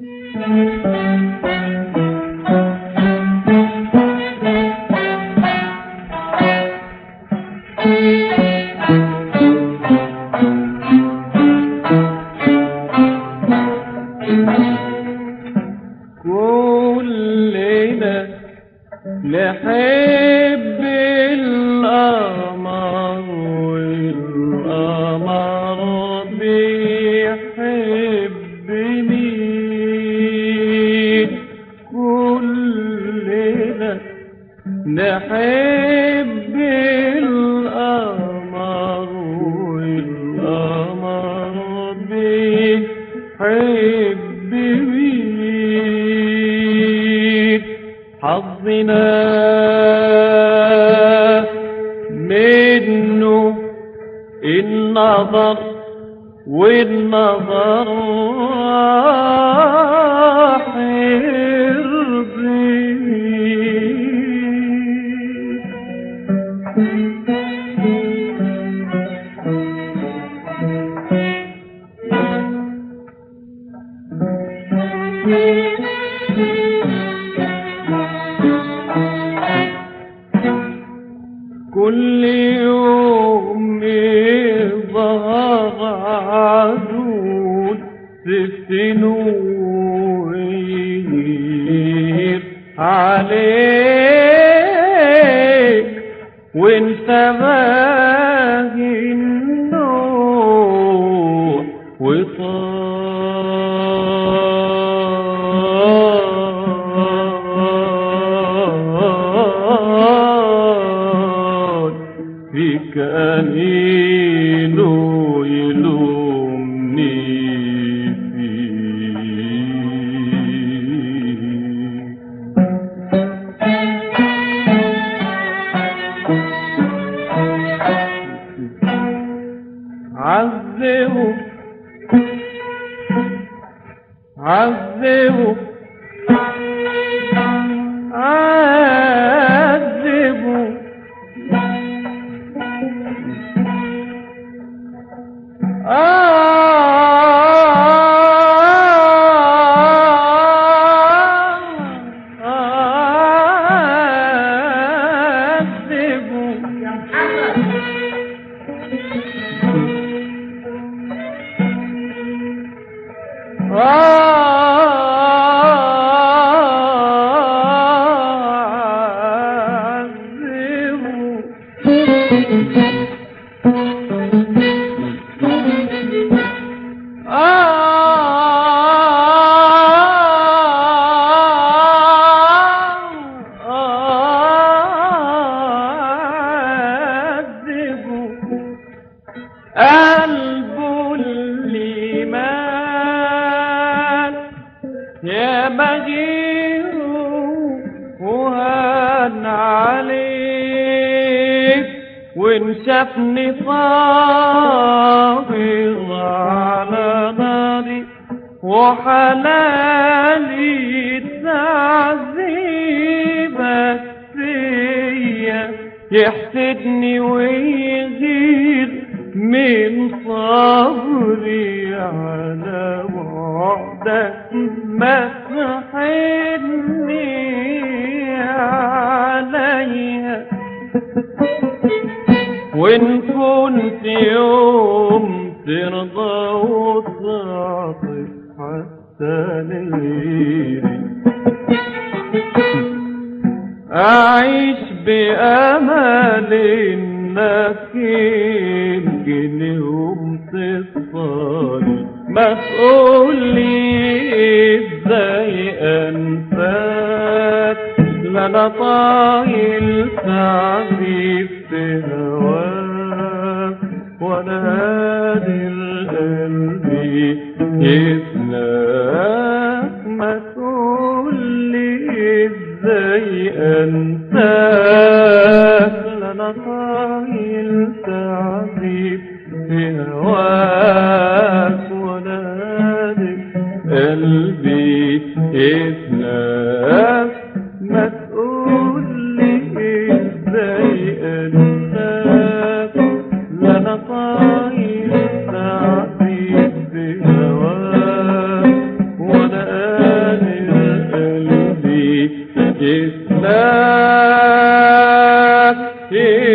Thank you. نحب القمر والقمر بيحبني حظنا منه النظر والنظر كل يوم ظهر عدود تفتنوير عليك وانت باغي النور وطال أمينه يلومني يا بغير وهان عليك. وإن شافني صابر على ناري وحلالي تعذيبك فيا يحسدني ويغير من صبري على وعدك ما وإن كنت يوم ترضى وتعطف حتى لغيري أعيش بأمل إنك يمكن يوم ما تقولي إزاي أنساك لا أنا طايل تعذيب انساك لا أنا طايل تعذيب في هواك قادر قلبي يسلاك Mm-hmm.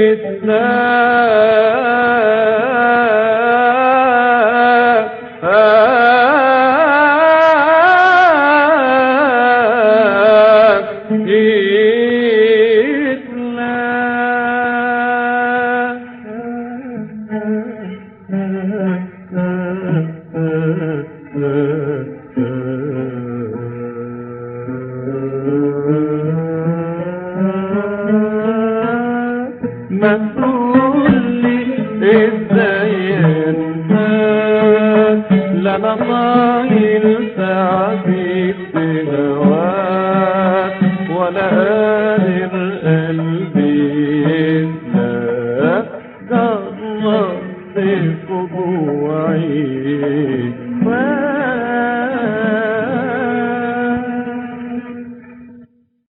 Baba,